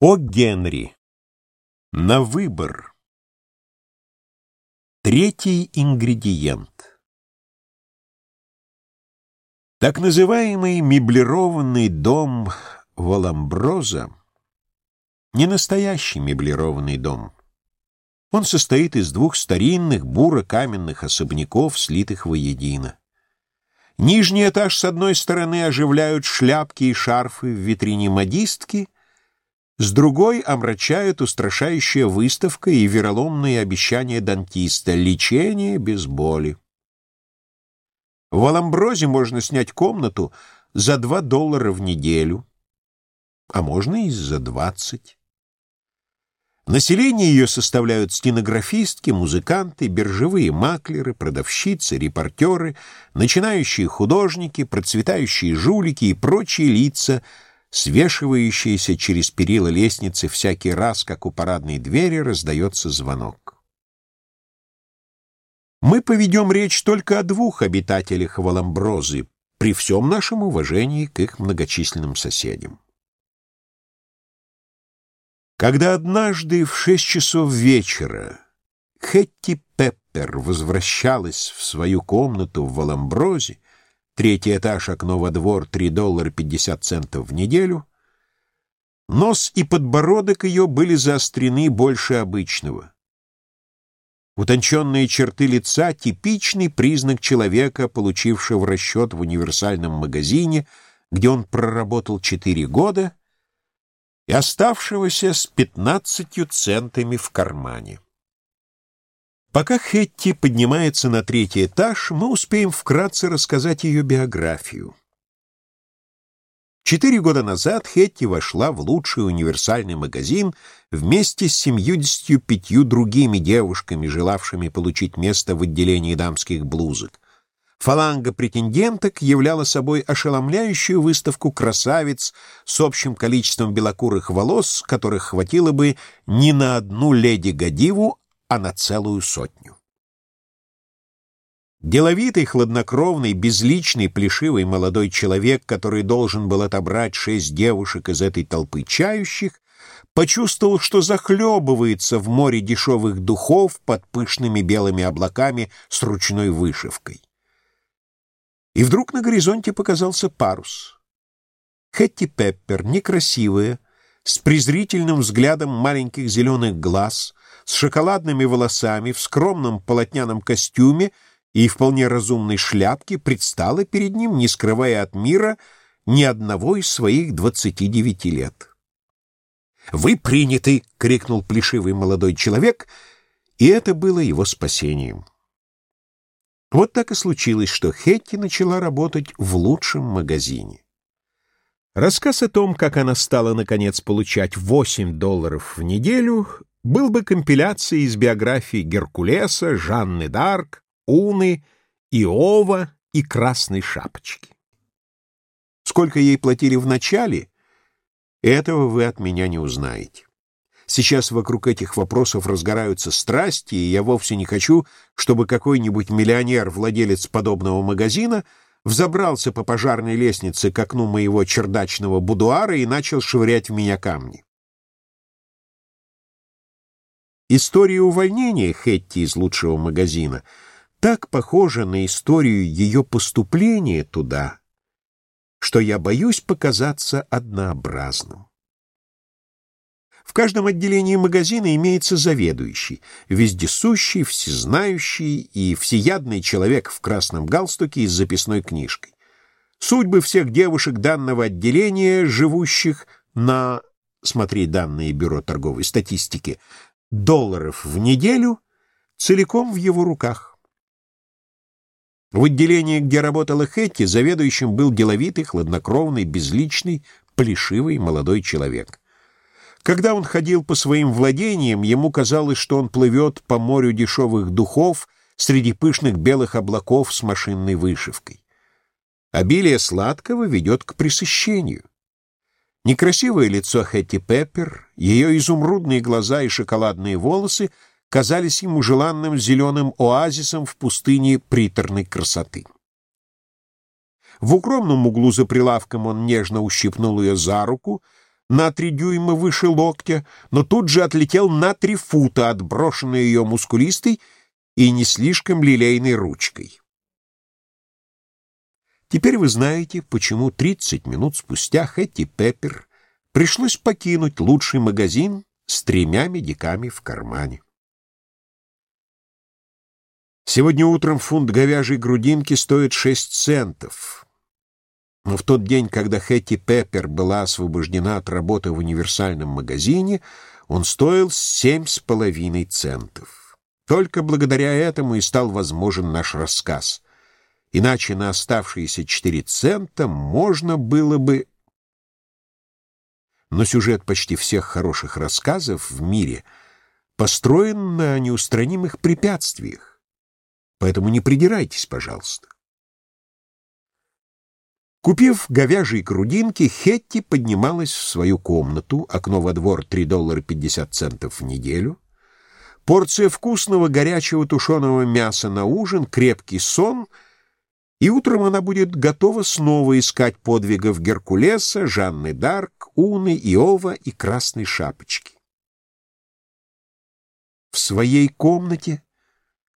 О Генри. На выбор. Третий ингредиент. Так называемый меблированный дом Валамброза не настоящий меблированный дом. Он состоит из двух старинных буро-каменных особняков, слитых воедино. Нижний этаж с одной стороны оживляют шляпки и шарфы в витрине модистки — с другой омрачают устрашающая выставка и вероломные обещания дантиста — лечение без боли. В Аламброзе можно снять комнату за 2 доллара в неделю, а можно и за 20. Население ее составляют стенографистки, музыканты, биржевые маклеры, продавщицы, репортеры, начинающие художники, процветающие жулики и прочие лица — свешивающиеся через перила лестницы всякий раз, как у парадной двери раздается звонок. Мы поведем речь только о двух обитателях Валамброзы, при всем нашем уважении к их многочисленным соседям. Когда однажды в шесть часов вечера Хетти Пеппер возвращалась в свою комнату в Валамброзе, Третий этаж, окно во двор, 3 доллара 50 центов в неделю. Нос и подбородок ее были заострены больше обычного. Утонченные черты лица — типичный признак человека, получившего расчет в универсальном магазине, где он проработал 4 года, и оставшегося с 15 центами в кармане. Пока Хетти поднимается на третий этаж, мы успеем вкратце рассказать ее биографию. Четыре года назад Хетти вошла в лучший универсальный магазин вместе с семьюдесятью пятью другими девушками, желавшими получить место в отделении дамских блузок. Фаланга претенденток являла собой ошеломляющую выставку красавиц с общим количеством белокурых волос, которых хватило бы не на одну леди Гадиву, а на целую сотню. Деловитый, хладнокровный, безличный, плешивый молодой человек, который должен был отобрать шесть девушек из этой толпы чающих, почувствовал, что захлебывается в море дешевых духов под пышными белыми облаками с ручной вышивкой. И вдруг на горизонте показался парус. Хэтти Пеппер, некрасивая, с презрительным взглядом маленьких зеленых глаз, с шоколадными волосами, в скромном полотняном костюме и вполне разумной шляпке предстала перед ним, не скрывая от мира ни одного из своих двадцати девяти лет. «Вы приняты!» — крикнул плешивый молодой человек, и это было его спасением. Вот так и случилось, что Хетти начала работать в лучшем магазине. Рассказ о том, как она стала, наконец, получать 8 долларов в неделю, был бы компиляцией из биографий Геркулеса, Жанны Д'Арк, Уны, Иова и Красной Шапочки. Сколько ей платили в начале, этого вы от меня не узнаете. Сейчас вокруг этих вопросов разгораются страсти, и я вовсе не хочу, чтобы какой-нибудь миллионер, владелец подобного магазина, взобрался по пожарной лестнице к окну моего чердачного будуара и начал швырять в меня камни. История увольнения Хетти из лучшего магазина так похожа на историю ее поступления туда, что я боюсь показаться однообразным. В каждом отделении магазина имеется заведующий, вездесущий, всезнающий и всеядный человек в красном галстуке с записной книжкой. Судьбы всех девушек данного отделения, живущих на, смотри данные Бюро торговой статистики, долларов в неделю целиком в его руках. В отделении, где работала Хэтти, заведующим был деловитый, хладнокровный, безличный, плешивый молодой человек. Когда он ходил по своим владениям, ему казалось, что он плывет по морю дешевых духов среди пышных белых облаков с машинной вышивкой. Обилие сладкого ведет к пресыщению. Некрасивое лицо Хэтти Пеппер, ее изумрудные глаза и шоколадные волосы казались ему желанным зеленым оазисом в пустыне приторной красоты. В укромном углу за прилавком он нежно ущипнул ее за руку, на три дюйма выше локтя, но тут же отлетел на три фута, отброшенный ее мускулистой и не слишком лилейной ручкой. Теперь вы знаете, почему 30 минут спустя Хэтти Пеппер пришлось покинуть лучший магазин с тремя медиками в кармане. Сегодня утром фунт говяжьей грудинки стоит 6 центов. Но в тот день, когда Хэтти Пеппер была освобождена от работы в универсальном магазине, он стоил семь с половиной центов. Только благодаря этому и стал возможен наш рассказ. Иначе на оставшиеся четыре цента можно было бы... Но сюжет почти всех хороших рассказов в мире построен на неустранимых препятствиях. Поэтому не придирайтесь, пожалуйста. Купив говяжьи грудинки, Хетти поднималась в свою комнату, окно во двор 3 доллара 50 центов в неделю, порция вкусного горячего тушеного мяса на ужин, крепкий сон, и утром она будет готова снова искать подвигов Геркулеса, Жанны Дарк, Уны, Иова и Красной Шапочки. В своей комнате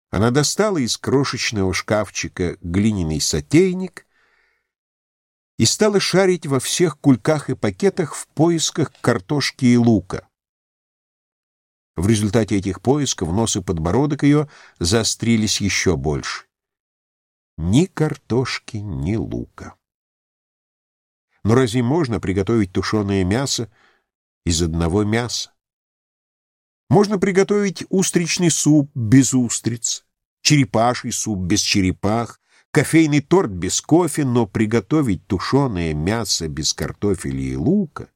она достала из крошечного шкафчика глиняный сотейник — и стала шарить во всех кульках и пакетах в поисках картошки и лука. В результате этих поисков нос и подбородок ее заострились еще больше. Ни картошки, ни лука. Но разве можно приготовить тушеное мясо из одного мяса? Можно приготовить устричный суп без устриц, черепаший суп без черепах, кофейный торт без кофе, но приготовить тушеное мясо без картофеля и лука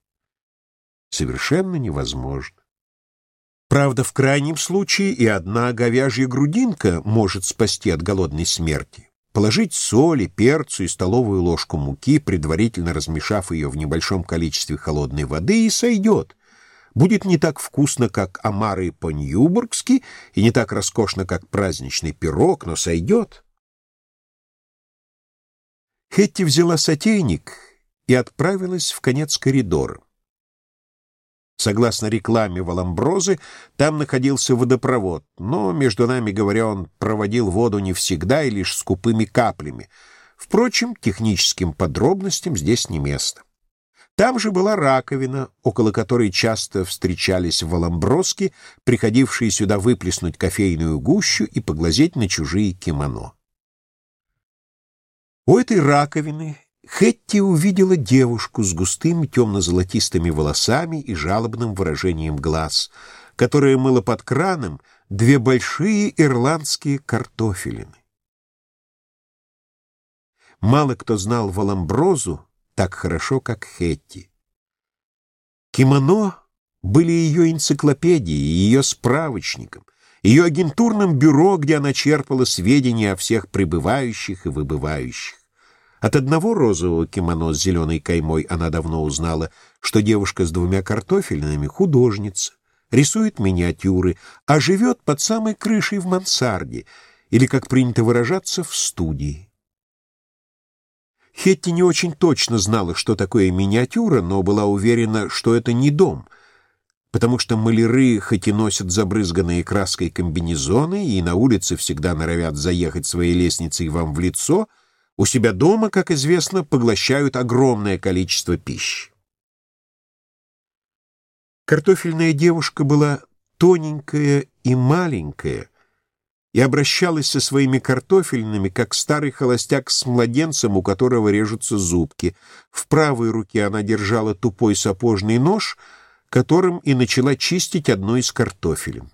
совершенно невозможно. Правда, в крайнем случае и одна говяжья грудинка может спасти от голодной смерти. Положить соли, перцу и столовую ложку муки, предварительно размешав ее в небольшом количестве холодной воды, и сойдет. Будет не так вкусно, как омары по-ньюбургски, и не так роскошно, как праздничный пирог, но сойдет. Хетти взяла сотейник и отправилась в конец коридора. Согласно рекламе Валамброзы, там находился водопровод, но, между нами говоря, он проводил воду не всегда и лишь скупыми каплями. Впрочем, техническим подробностям здесь не место. Там же была раковина, около которой часто встречались валамброски, приходившие сюда выплеснуть кофейную гущу и поглазеть на чужие кимоно. У этой раковины Хетти увидела девушку с густыми темно-золотистыми волосами и жалобным выражением глаз, которая мыла под краном две большие ирландские картофелины. Мало кто знал Валамброзу так хорошо, как Хетти. Кимоно были ее энциклопедией, ее справочником — ее агентурном бюро, где она черпала сведения о всех прибывающих и выбывающих. От одного розового кимоно с зеленой каймой она давно узнала, что девушка с двумя картофельными — художница, рисует миниатюры, а живет под самой крышей в мансарде, или, как принято выражаться, в студии. Хетти не очень точно знала, что такое миниатюра, но была уверена, что это не дом — потому что маляры хоть и носят забрызганные краской комбинезоны и на улице всегда норовят заехать своей лестницей вам в лицо, у себя дома, как известно, поглощают огромное количество пищи. Картофельная девушка была тоненькая и маленькая, и обращалась со своими картофельными, как старый холостяк с младенцем, у которого режутся зубки. В правой руке она держала тупой сапожный нож — которым и начала чистить одну из картофелем.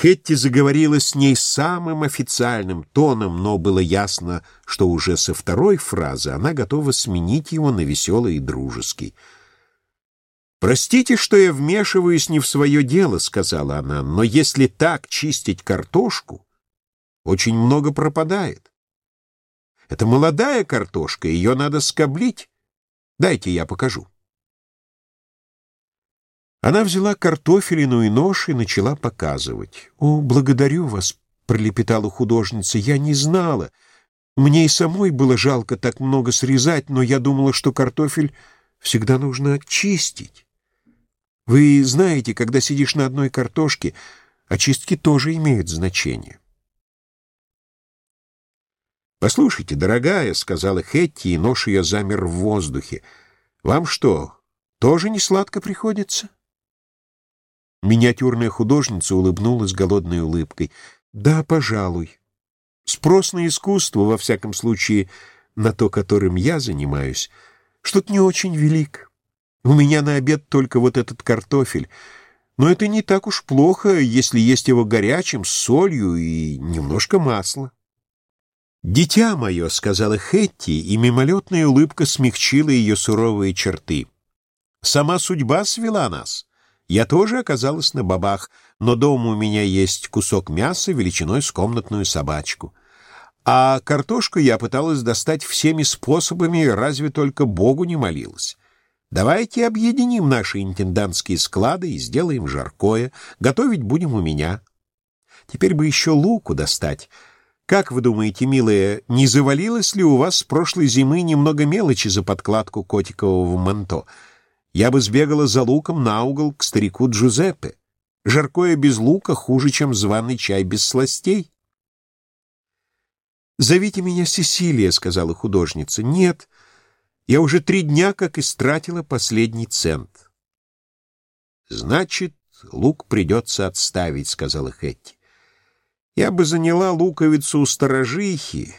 Хетти заговорила с ней самым официальным тоном, но было ясно, что уже со второй фразы она готова сменить его на веселый и дружеский. «Простите, что я вмешиваюсь не в свое дело», — сказала она, «но если так чистить картошку, очень много пропадает. Это молодая картошка, ее надо скоблить. Дайте я покажу». Она взяла картофелину и нож и начала показывать. «О, благодарю вас», — пролепетала художница, — «я не знала. Мне и самой было жалко так много срезать, но я думала, что картофель всегда нужно чистить. Вы знаете, когда сидишь на одной картошке, очистки тоже имеют значение. «Послушайте, дорогая», — сказала Хетти, и нож ее замер в воздухе, — «вам что, тоже не сладко приходится?» Миниатюрная художница улыбнулась голодной улыбкой. «Да, пожалуй. Спрос на искусство, во всяком случае, на то, которым я занимаюсь, что-то не очень велик. У меня на обед только вот этот картофель. Но это не так уж плохо, если есть его горячим, с солью и немножко масла». «Дитя мое», — сказала Хетти, и мимолетная улыбка смягчила ее суровые черты. «Сама судьба свела нас. Я тоже оказалась на бабах, но дома у меня есть кусок мяса величиной с комнатную собачку. А картошку я пыталась достать всеми способами, разве только Богу не молилась. Давайте объединим наши интендантские склады и сделаем жаркое. Готовить будем у меня. Теперь бы еще луку достать». Как вы думаете, милая, не завалилось ли у вас с прошлой зимы немного мелочи за подкладку котикового манто? Я бы сбегала за луком на угол к старику Джузеппе. Жаркое без лука хуже, чем званый чай без сластей. «Зовите меня Сесилия», — сказала художница. «Нет, я уже три дня как истратила последний цент». «Значит, лук придется отставить», — сказала Хэтти. Я бы заняла луковицу у сторожихи.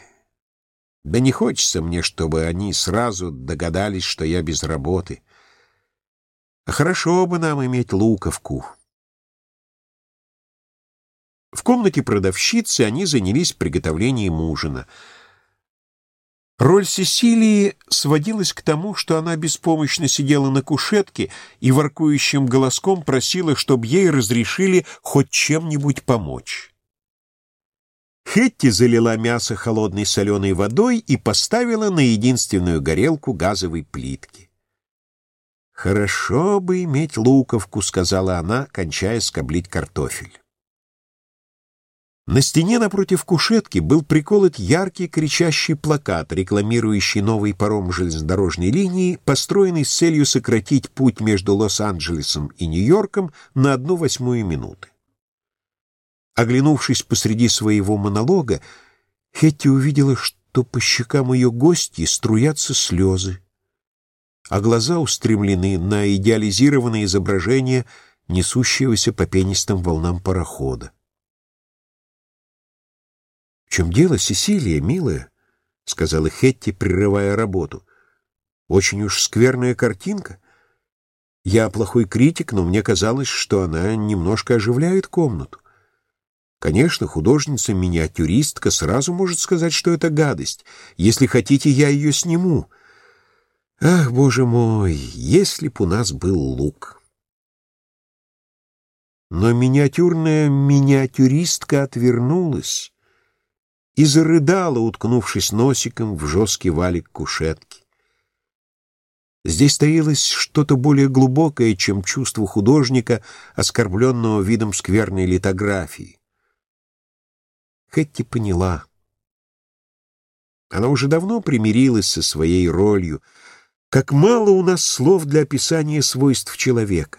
Да не хочется мне, чтобы они сразу догадались, что я без работы. Хорошо бы нам иметь луковку. В комнате продавщицы они занялись приготовлением ужина. Роль Сесилии сводилась к тому, что она беспомощно сидела на кушетке и воркующим голоском просила, чтобы ей разрешили хоть чем-нибудь помочь. Хетти залила мясо холодной соленой водой и поставила на единственную горелку газовой плитки. «Хорошо бы иметь луковку», — сказала она, кончая скоблить картофель. На стене напротив кушетки был приколот яркий кричащий плакат, рекламирующий новый паром железнодорожной линии, построенный с целью сократить путь между Лос-Анджелесом и Нью-Йорком на одну восьмую минуты. Оглянувшись посреди своего монолога, Хетти увидела, что по щекам ее гости струятся слезы, а глаза устремлены на идеализированное изображение несущегося по пенистым волнам парохода. «В чем дело, Сесилия, милая?» — сказала Хетти, прерывая работу. «Очень уж скверная картинка. Я плохой критик, но мне казалось, что она немножко оживляет комнату. Конечно, художница-миниатюристка сразу может сказать, что это гадость. Если хотите, я ее сниму. Ах, боже мой, если б у нас был лук. Но миниатюрная миниатюристка отвернулась и зарыдала, уткнувшись носиком в жесткий валик кушетки. Здесь таилось что-то более глубокое, чем чувство художника, оскорбленного видом скверной литографии. Хэтти поняла. Она уже давно примирилась со своей ролью. Как мало у нас слов для описания свойств человека.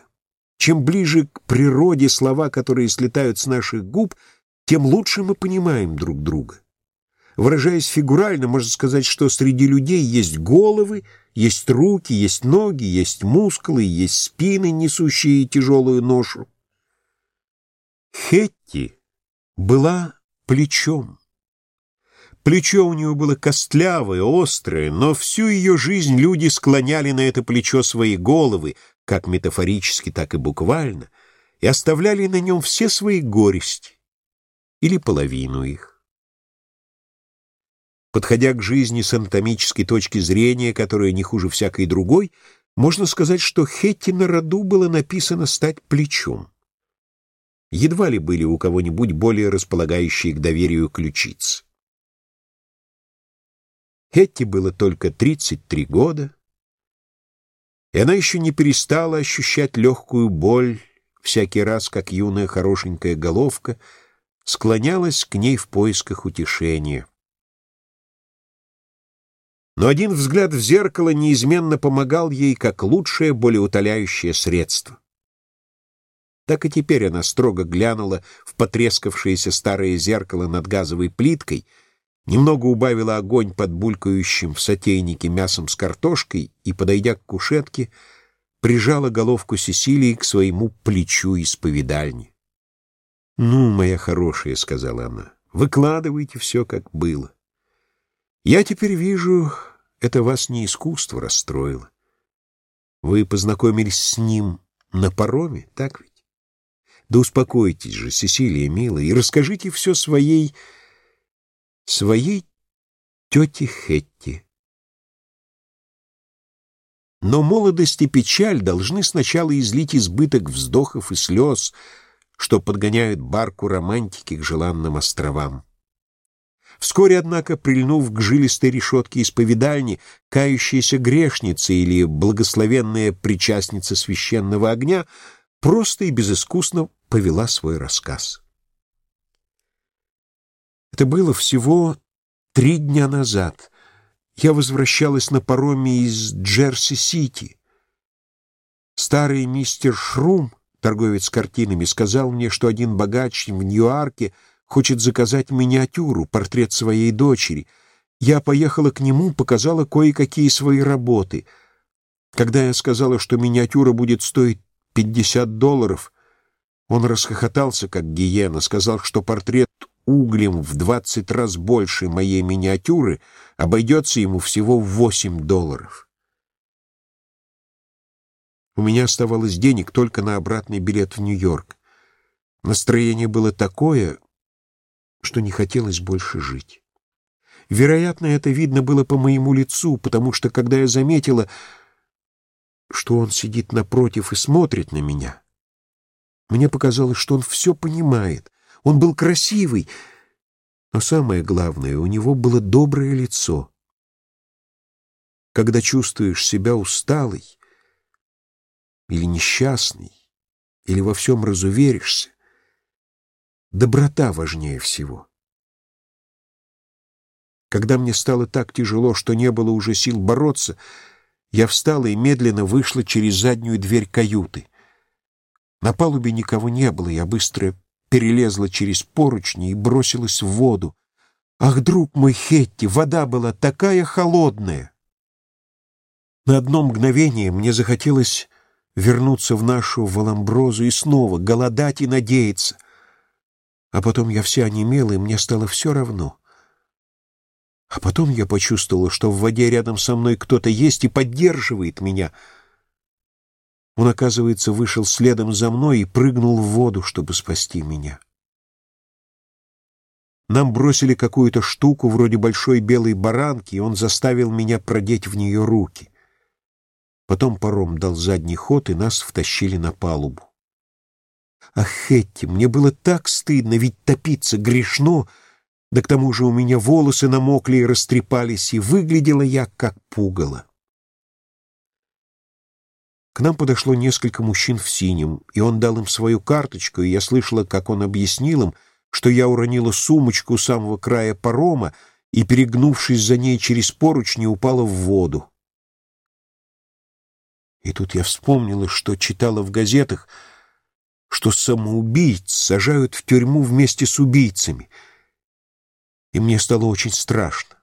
Чем ближе к природе слова, которые слетают с наших губ, тем лучше мы понимаем друг друга. Выражаясь фигурально, можно сказать, что среди людей есть головы, есть руки, есть ноги, есть мускулы, есть спины, несущие тяжелую ношу. Хетти была плечом. Плечо у нее было костлявое, острое, но всю ее жизнь люди склоняли на это плечо свои головы, как метафорически, так и буквально, и оставляли на нем все свои горести или половину их. Подходя к жизни с анатомической точки зрения, которая не хуже всякой другой, можно сказать, что Хетти на роду было написано стать плечом. Едва ли были у кого-нибудь более располагающие к доверию ключиц. Хетти было только 33 года, и она еще не перестала ощущать легкую боль всякий раз, как юная хорошенькая головка склонялась к ней в поисках утешения. но один взгляд в зеркало неизменно помогал ей как лучшее, болеутоляющее средство. Так и теперь она строго глянула в потрескавшееся старое зеркало над газовой плиткой, немного убавила огонь под булькающим в сотейнике мясом с картошкой и, подойдя к кушетке, прижала головку Сесилии к своему плечу исповедальни. «Ну, моя хорошая», — сказала она, — «выкладывайте все, как было. Я теперь вижу, это вас не искусство расстроило. Вы познакомились с ним на пароме, так ведь? Да успокойтесь же, Сесилия, милая, и расскажите все своей... своей тете Хетти. Но молодость и печаль должны сначала излить избыток вздохов и слез, что подгоняют барку романтики к желанным островам. Вскоре, однако, прильнув к жилистой решетке исповедальни, кающаяся грешница или благословенная причастница священного огня просто и безыскусно повела свой рассказ. Это было всего три дня назад. Я возвращалась на пароме из Джерси-Сити. Старый мистер Шрум, торговец картинами, сказал мне, что один богач в Нью-Арке — хочет заказать миниатюру, портрет своей дочери. Я поехала к нему, показала кое-какие свои работы. Когда я сказала, что миниатюра будет стоить 50 долларов, он расхохотался, как гиена, сказал, что портрет углем в 20 раз больше моей миниатюры обойдется ему всего в 8 долларов. У меня оставалось денег только на обратный билет в Нью-Йорк. Настроение было такое, что не хотелось больше жить. Вероятно, это видно было по моему лицу, потому что, когда я заметила, что он сидит напротив и смотрит на меня, мне показалось, что он все понимает. Он был красивый, но самое главное, у него было доброе лицо. Когда чувствуешь себя усталой или несчастной, или во всем разуверишься, Доброта важнее всего. Когда мне стало так тяжело, что не было уже сил бороться, я встала и медленно вышла через заднюю дверь каюты. На палубе никого не было, я быстро перелезла через поручни и бросилась в воду. Ах, друг мой Хетти, вода была такая холодная! На одно мгновение мне захотелось вернуться в нашу Валамброзу и снова голодать и надеяться — а потом я вся онемела, и мне стало все равно. А потом я почувствовала, что в воде рядом со мной кто-то есть и поддерживает меня. Он, оказывается, вышел следом за мной и прыгнул в воду, чтобы спасти меня. Нам бросили какую-то штуку вроде большой белой баранки, и он заставил меня продеть в нее руки. Потом паром дал задний ход, и нас втащили на палубу. Ах, Хетти, мне было так стыдно, ведь топиться грешно, да к тому же у меня волосы намокли и растрепались, и выглядела я как пугало. К нам подошло несколько мужчин в синем, и он дал им свою карточку, и я слышала, как он объяснил им, что я уронила сумочку у самого края парома и, перегнувшись за ней через поручни, упала в воду. И тут я вспомнила, что читала в газетах — что самоубийц сажают в тюрьму вместе с убийцами. И мне стало очень страшно.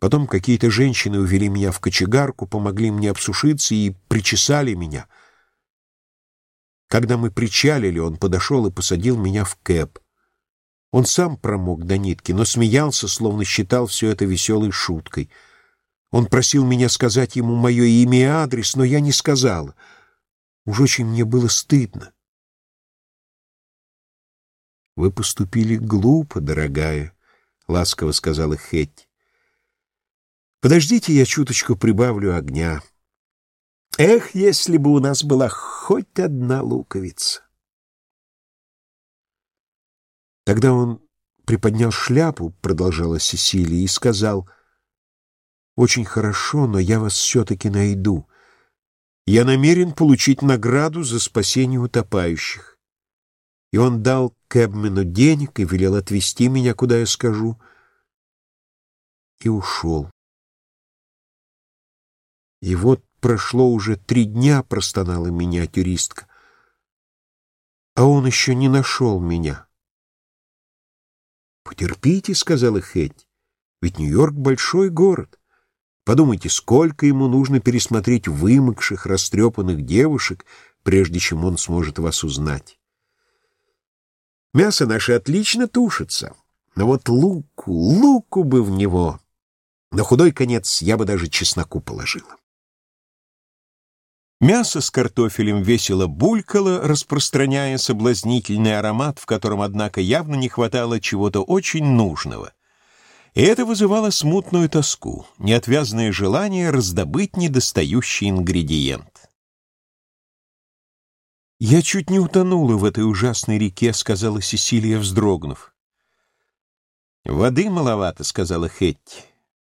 Потом какие-то женщины увели меня в кочегарку, помогли мне обсушиться и причесали меня. Когда мы причалили, он подошел и посадил меня в кэп. Он сам промок до нитки, но смеялся, словно считал все это веселой шуткой. Он просил меня сказать ему мое имя и адрес, но я не сказала — Уж очень мне было стыдно. «Вы поступили глупо, дорогая», — ласково сказала Хетти. «Подождите, я чуточку прибавлю огня. Эх, если бы у нас была хоть одна луковица!» Тогда он приподнял шляпу, продолжала Сесилия, и сказал, «Очень хорошо, но я вас все-таки найду. Я намерен получить награду за спасение утопающих. И он дал Кэбмену денег и велел отвезти меня, куда я скажу. и ушел. И вот прошло уже три дня, простонала миниатюристка, а он еще не нашел меня. «Потерпите», — сказала Хэтти, — «ведь Нью-Йорк — большой город. Подумайте, сколько ему нужно пересмотреть вымокших, растрепанных девушек, прежде чем он сможет вас узнать. Мясо наше отлично тушится, но вот луку, луку бы в него. На худой конец я бы даже чесноку положила. Мясо с картофелем весело булькало, распространяя соблазнительный аромат, в котором, однако, явно не хватало чего-то очень нужного. И это вызывало смутную тоску, неотвязное желание раздобыть недостающий ингредиент. «Я чуть не утонула в этой ужасной реке», — сказала Сесилия, вздрогнув. «Воды маловато», — сказала Хетти.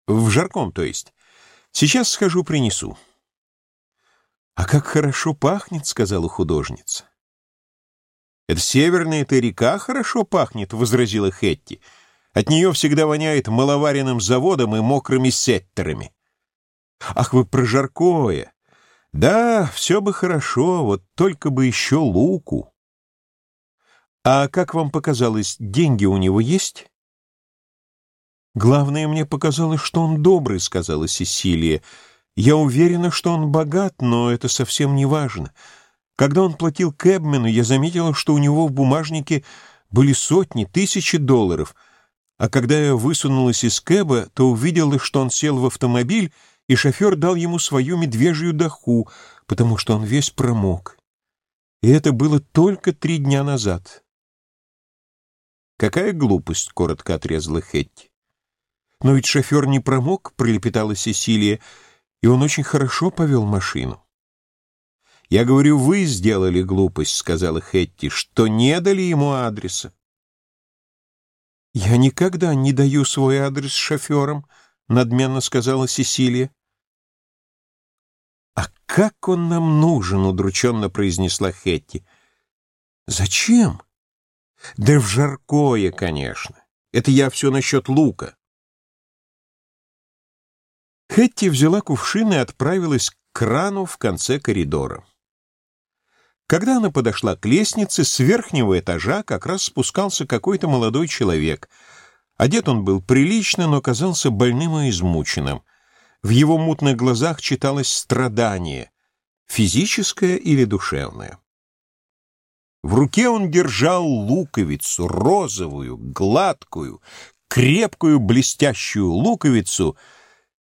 «В жарком, то есть. Сейчас схожу, принесу». «А как хорошо пахнет», — сказала художница. «Это северная эта река хорошо пахнет», — возразила Хетти. «От нее всегда воняет маловаренным заводом и мокрыми сеттерами». «Ах, вы про жаркое! Да, все бы хорошо, вот только бы еще луку». «А как вам показалось, деньги у него есть?» «Главное, мне показалось, что он добрый», — сказала Сесилия. Я уверена, что он богат, но это совсем не важно. Когда он платил Кэбмену, я заметила, что у него в бумажнике были сотни, тысячи долларов, а когда я высунулась из Кэба, то увидела, что он сел в автомобиль, и шофер дал ему свою медвежью доху, потому что он весь промок. И это было только три дня назад. «Какая глупость!» — коротко отрезала Хетти. «Но ведь шофер не промок», — пролепетала Сесилия, — и он очень хорошо повел машину. «Я говорю, вы сделали глупость», — сказала Хетти, — «что не дали ему адреса». «Я никогда не даю свой адрес шоферам», — надменно сказала Сесилия. «А как он нам нужен?» — удрученно произнесла Хетти. «Зачем?» «Да в жаркое, конечно. Это я все насчет лука». Хэтти взяла кувшин и отправилась к крану в конце коридора. Когда она подошла к лестнице, с верхнего этажа как раз спускался какой-то молодой человек. Одет он был прилично, но казался больным и измученным. В его мутных глазах читалось страдание, физическое или душевное. В руке он держал луковицу, розовую, гладкую, крепкую блестящую луковицу —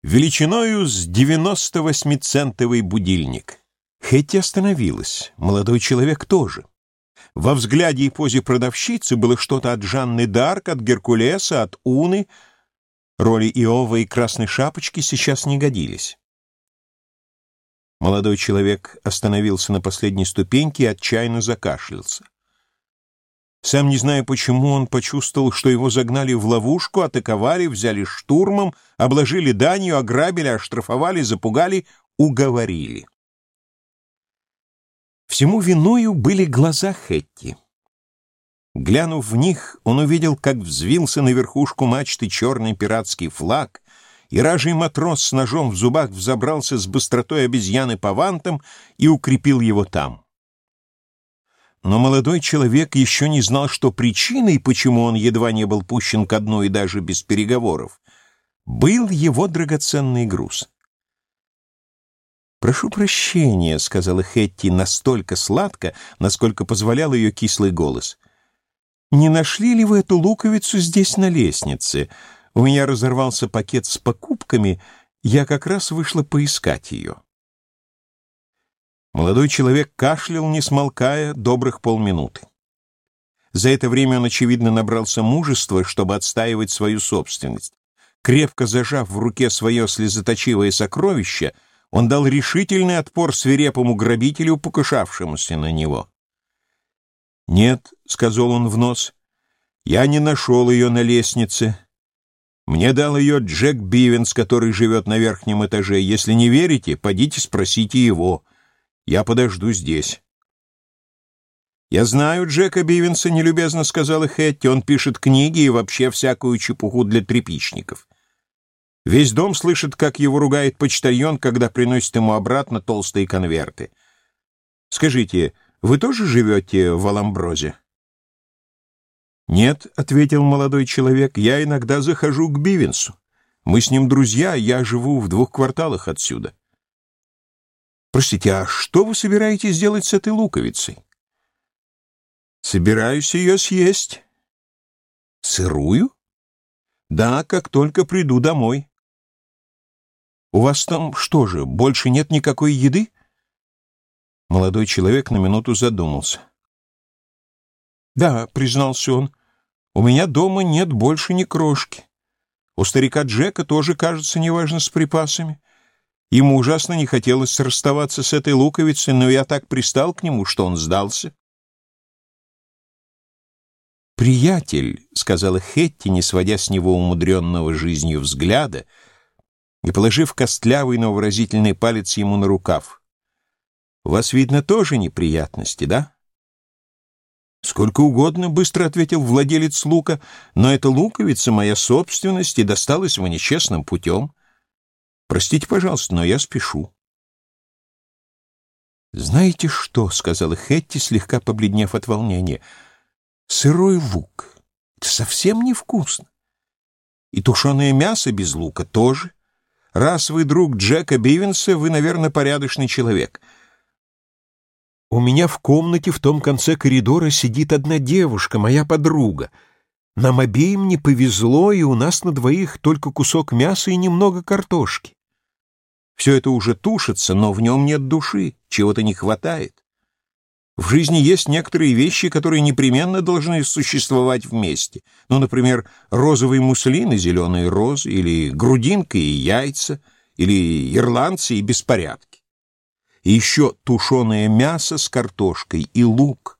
величиною с 98-центовый будильник. Хэтти остановилась, молодой человек тоже. Во взгляде и позе продавщицы было что-то от Жанны Дарк, от Геркулеса, от Уны. Роли Иова и Красной Шапочки сейчас не годились. Молодой человек остановился на последней ступеньке и отчаянно закашлялся. Сам не зная почему, он почувствовал, что его загнали в ловушку, атаковали, взяли штурмом, обложили данью, ограбили, оштрафовали, запугали, уговорили. Всему виною были глаза Хетти. Глянув в них, он увидел, как взвился на верхушку мачты черный пиратский флаг, и ражий матрос с ножом в зубах взобрался с быстротой обезьяны по вантам и укрепил его там. Но молодой человек еще не знал, что причиной, почему он едва не был пущен ко дну и даже без переговоров, был его драгоценный груз. «Прошу прощения», — сказала Хетти настолько сладко, насколько позволял ее кислый голос. «Не нашли ли вы эту луковицу здесь на лестнице? У меня разорвался пакет с покупками, я как раз вышла поискать ее». Молодой человек кашлял, не смолкая, добрых полминуты. За это время он, очевидно, набрался мужества, чтобы отстаивать свою собственность. Крепко зажав в руке свое слезоточивое сокровище, он дал решительный отпор свирепому грабителю, покушавшемуся на него. «Нет», — сказал он в нос, — «я не нашел ее на лестнице. Мне дал ее Джек Бивенс, который живет на верхнем этаже. Если не верите, подите спросите его». Я подожду здесь». «Я знаю Джека Бивенса», — нелюбезно сказала Хэтти. «Он пишет книги и вообще всякую чепуху для тряпичников». Весь дом слышит, как его ругает почтальон, когда приносит ему обратно толстые конверты. Скажите, вы тоже живете в Аламброзе? «Нет», — ответил молодой человек, — «я иногда захожу к Бивенсу. Мы с ним друзья, я живу в двух кварталах отсюда». «Простите, а что вы собираетесь делать с этой луковицей?» «Собираюсь ее съесть». «Сырую?» «Да, как только приду домой». «У вас там что же, больше нет никакой еды?» Молодой человек на минуту задумался. «Да», — признался он, у меня дома нет больше ни крошки. У старика Джека тоже, кажется, неважно с припасами. Ему ужасно не хотелось расставаться с этой луковицей, но я так пристал к нему, что он сдался. «Приятель», — сказала Хетти, не сводя с него умудренного жизнью взгляда, и положив костлявый, но выразительный палец ему на рукав, — «у вас, видно, тоже неприятности, да?» «Сколько угодно», — быстро ответил владелец лука, «но эта луковица моя собственность и досталась мне честным путем. Простите, пожалуйста, но я спешу». «Знаете что?» — сказала Хетти, слегка побледнев от волнения. «Сырой лук. Это совсем невкусно. И тушеное мясо без лука тоже. Раз вы друг Джека Бивенса, вы, наверное, порядочный человек». У меня в комнате в том конце коридора сидит одна девушка, моя подруга. Нам обеим не повезло, и у нас на двоих только кусок мяса и немного картошки. Все это уже тушится, но в нем нет души, чего-то не хватает. В жизни есть некоторые вещи, которые непременно должны существовать вместе. Ну, например, розовый муслин и зеленые розы, или грудинка и яйца, или ирландцы и беспорядки и еще тушеное мясо с картошкой и лук.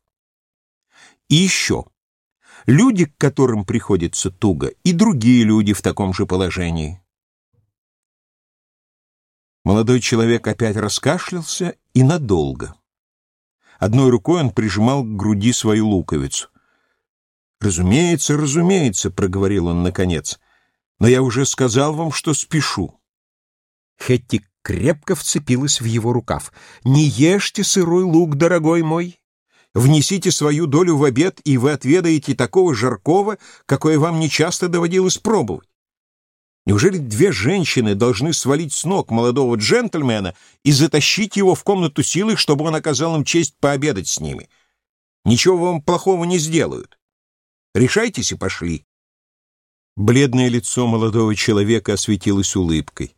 И еще люди, к которым приходится туго, и другие люди в таком же положении. Молодой человек опять раскашлялся и надолго. Одной рукой он прижимал к груди свою луковицу. «Разумеется, разумеется», — проговорил он наконец, — «но я уже сказал вам, что спешу». Хетти крепко вцепилась в его рукав. «Не ешьте сырой лук, дорогой мой! Внесите свою долю в обед, и вы отведаете такого жаркого, какое вам нечасто доводилось пробовать. Неужели две женщины должны свалить с ног молодого джентльмена и затащить его в комнату силы, чтобы он оказал им честь пообедать с ними? Ничего вам плохого не сделают. Решайтесь и пошли». Бледное лицо молодого человека осветилось улыбкой.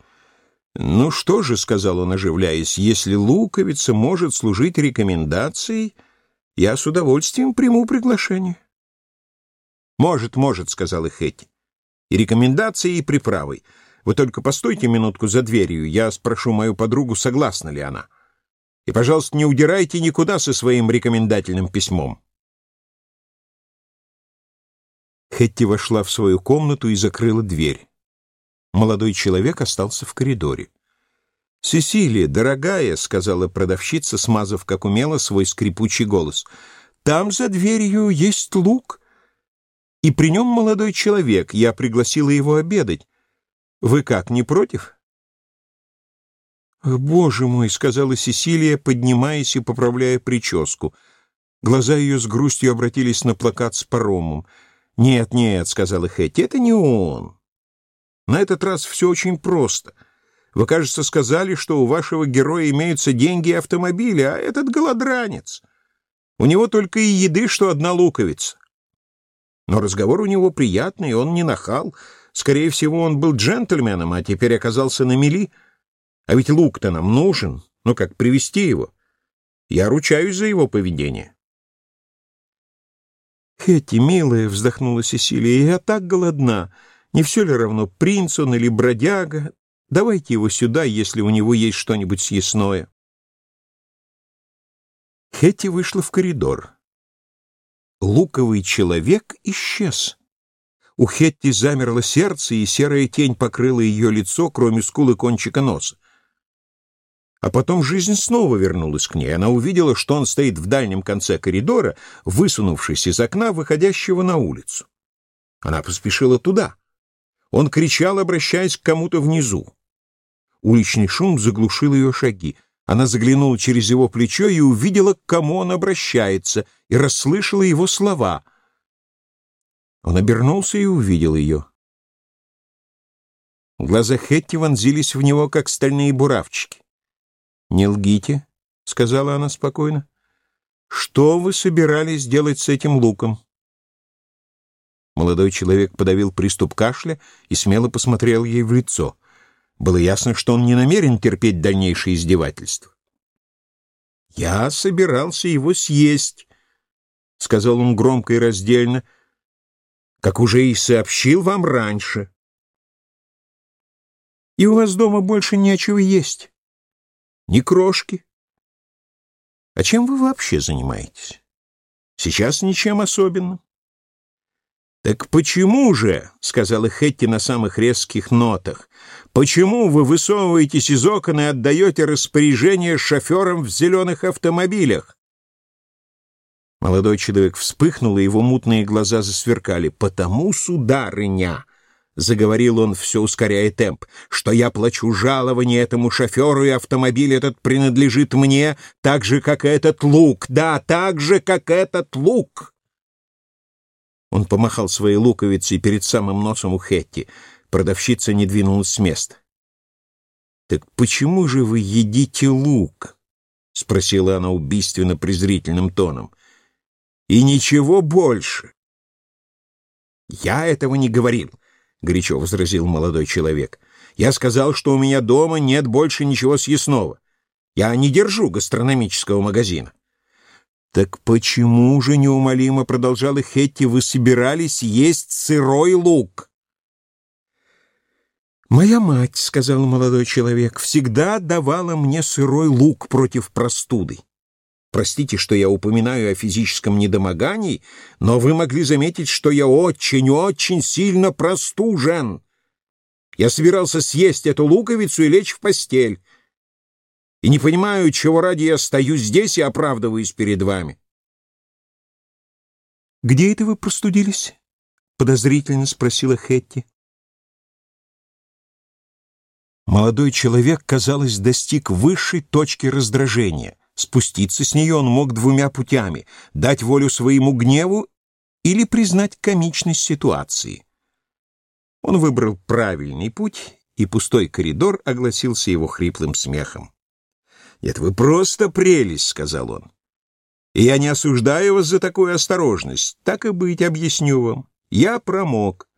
«Ну что же», — сказал он, оживляясь, — «если луковица может служить рекомендацией, я с удовольствием приму приглашение». «Может, может», — сказала Хэтти. «И рекомендацией, и приправой. Вы только постойте минутку за дверью, я спрошу мою подругу, согласна ли она. И, пожалуйста, не удирайте никуда со своим рекомендательным письмом». Хэтти вошла в свою комнату и закрыла дверь. Молодой человек остался в коридоре. «Сесилия, дорогая», — сказала продавщица, смазав, как умело, свой скрипучий голос, — «там за дверью есть лук, и при нем молодой человек. Я пригласила его обедать. Вы как, не против?» «Боже мой», — сказала Сесилия, поднимаясь и поправляя прическу. Глаза ее с грустью обратились на плакат с паромом. «Нет, нет», — сказала Хэтти, — «это не он. На этот раз все очень просто. Вы, кажется, сказали, что у вашего героя имеются деньги и автомобили, а этот голодранец. У него только и еды, что одна луковица. Но разговор у него приятный, он не нахал. Скорее всего, он был джентльменом, а теперь оказался на мели. А ведь лук-то нам нужен. Ну как, привести его? Я ручаюсь за его поведение. «Хетти, милая», — вздохнула Сесилия, — «я так голодна». Не все ли равно, принц он или бродяга? Давайте его сюда, если у него есть что-нибудь съестное. Хетти вышла в коридор. Луковый человек исчез. У Хетти замерло сердце, и серая тень покрыла ее лицо, кроме скулы кончика носа. А потом жизнь снова вернулась к ней. Она увидела, что он стоит в дальнем конце коридора, высунувшись из окна, выходящего на улицу. Она поспешила туда. Он кричал, обращаясь к кому-то внизу. Уличный шум заглушил ее шаги. Она заглянула через его плечо и увидела, к кому он обращается, и расслышала его слова. Он обернулся и увидел ее. Глаза Хетти вонзились в него, как стальные буравчики. «Не лгите», — сказала она спокойно. «Что вы собирались делать с этим луком?» Молодой человек подавил приступ кашля и смело посмотрел ей в лицо. Было ясно, что он не намерен терпеть дальнейшее издевательство. «Я собирался его съесть», — сказал он громко и раздельно, «как уже и сообщил вам раньше. И у вас дома больше нечего есть, ни крошки. А чем вы вообще занимаетесь? Сейчас ничем особенным. «Так почему же, — сказала Хетти на самых резких нотах, — почему вы высовываетесь из окон и отдаете распоряжение шоферам в зеленых автомобилях?» Молодой человек вспыхнул, и его мутные глаза засверкали. «Потому, сударыня, — заговорил он, все ускоряя темп, — что я плачу жалование этому шоферу, и автомобиль этот принадлежит мне, так же, как этот лук, да, так же, как этот лук!» Он помахал своей луковицей перед самым носом у Хетти. Продавщица не двинулась с места. «Так почему же вы едите лук?» — спросила она убийственно-презрительным тоном. «И ничего больше». «Я этого не говорил», — горячо возразил молодой человек. «Я сказал, что у меня дома нет больше ничего съестного. Я не держу гастрономического магазина». «Так почему же, — неумолимо продолжала Хетти, — вы собирались есть сырой лук?» «Моя мать, — сказал молодой человек, — всегда давала мне сырой лук против простуды. Простите, что я упоминаю о физическом недомогании, но вы могли заметить, что я очень-очень сильно простужен. Я собирался съесть эту луковицу и лечь в постель и не понимаю, чего ради я стою здесь и оправдываюсь перед вами. «Где это вы простудились?» — подозрительно спросила Хетти. Молодой человек, казалось, достиг высшей точки раздражения. Спуститься с нее он мог двумя путями — дать волю своему гневу или признать комичность ситуации. Он выбрал правильный путь, и пустой коридор огласился его хриплым смехом. «Нет, вы просто прелесть», — сказал он. «И я не осуждаю вас за такую осторожность. Так и быть, объясню вам. Я промок.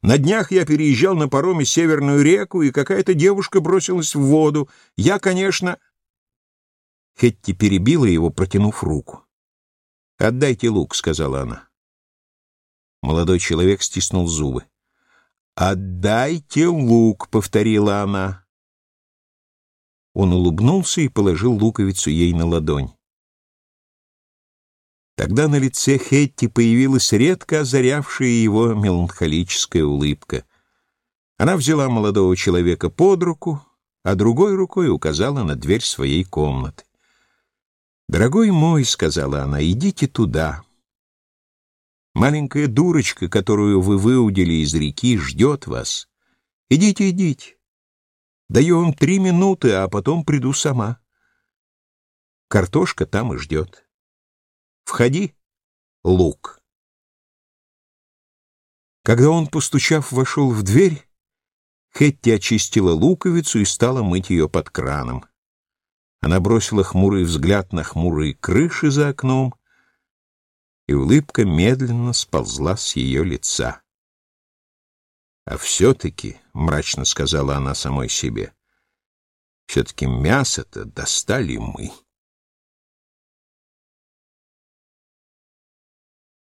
На днях я переезжал на пароме Северную реку, и какая-то девушка бросилась в воду. Я, конечно...» Хетти перебила его, протянув руку. «Отдайте лук», — сказала она. Молодой человек стиснул зубы. «Отдайте лук», — повторила она. Он улыбнулся и положил луковицу ей на ладонь. Тогда на лице Хетти появилась редко озарявшая его меланхолическая улыбка. Она взяла молодого человека под руку, а другой рукой указала на дверь своей комнаты. «Дорогой мой», — сказала она, — «идите туда». Маленькая дурочка, которую вы выудили из реки, ждет вас. Идите, идите. Даю вам три минуты, а потом приду сама. Картошка там и ждет. Входи, лук. Когда он, постучав, вошел в дверь, Хетти очистила луковицу и стала мыть ее под краном. Она бросила хмурый взгляд на хмурые крыши за окном, и улыбка медленно сползла с ее лица. А все-таки, — мрачно сказала она самой себе, — все-таки мясо-то достали мы.